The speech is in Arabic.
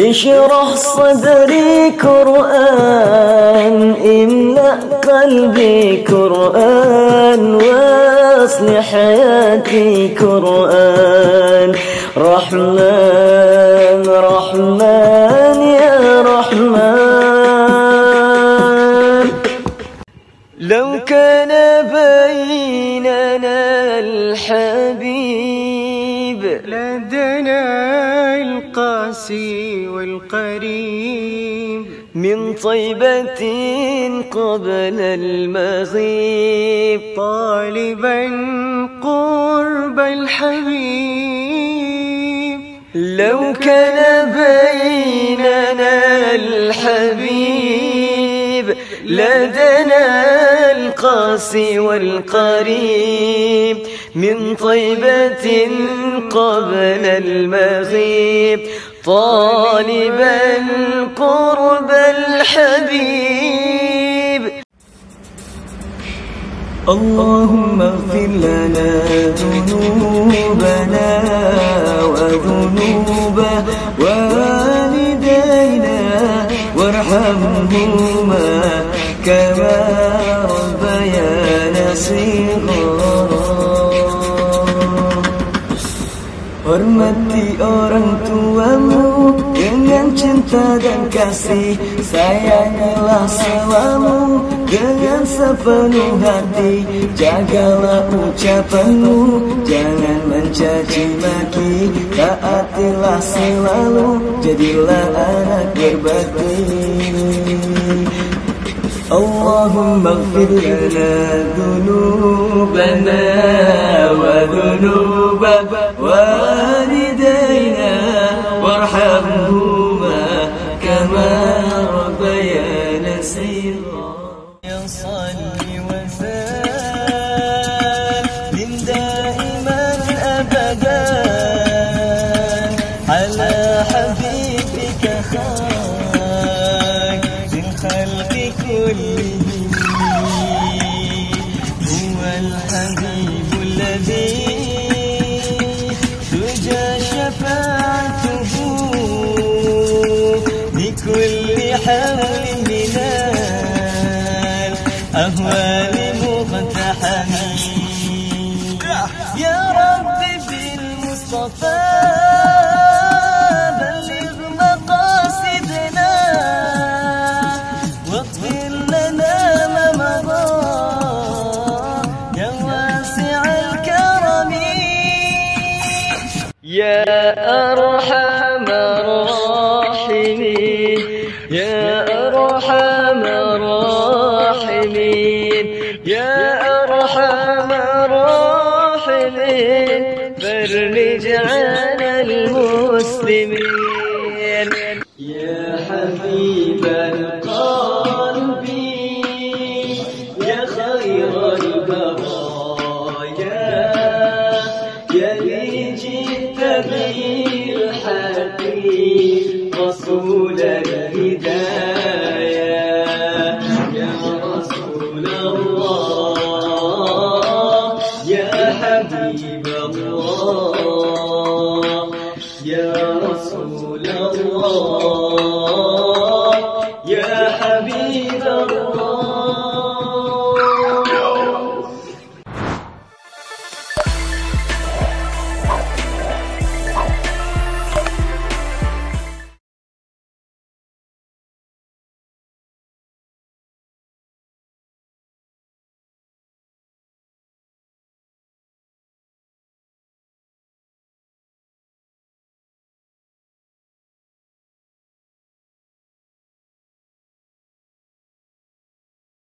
اشرح صدري قرآن املأ قلبي قرآن واصل حياتي قرآن. رحمن رحمن يا رحمن. لو كان بيننا الحبيب لدنا القاسي والقريب من طيبة قبل المغيب. طالبا قرب الحبيب. لو كان بيننا الحبيب لدنا القاسي والقريب. من طيبة قبل المغيب طالبا قرب الحبيب. اللهم اغفر لنا ذنوبنا وذنوب والدينا وارحمهما كما ربيانا صغارا. Hormati orang tuamu dengan cinta dan kasih Sayangilah selalu dengan sepenuh hati Jagalah ucapanmu, jangan mencaci maki Taatilah selalu, jadilah anak berbakti اللهم اغفر لنا ذنوبنا وذنوب بكل حول من الأهوال مقتحم يا رب بالمصطفى بلغ مقاصدنا واغفر لنا ما مضى يا واسع الكرم. يا أرحم الراحمين. أرحم الراحمين. فرج عن المسلمين. يا حبيب القلب يا خير البرايا يا لي جئت بالحق رسول الهداية يا رسول الله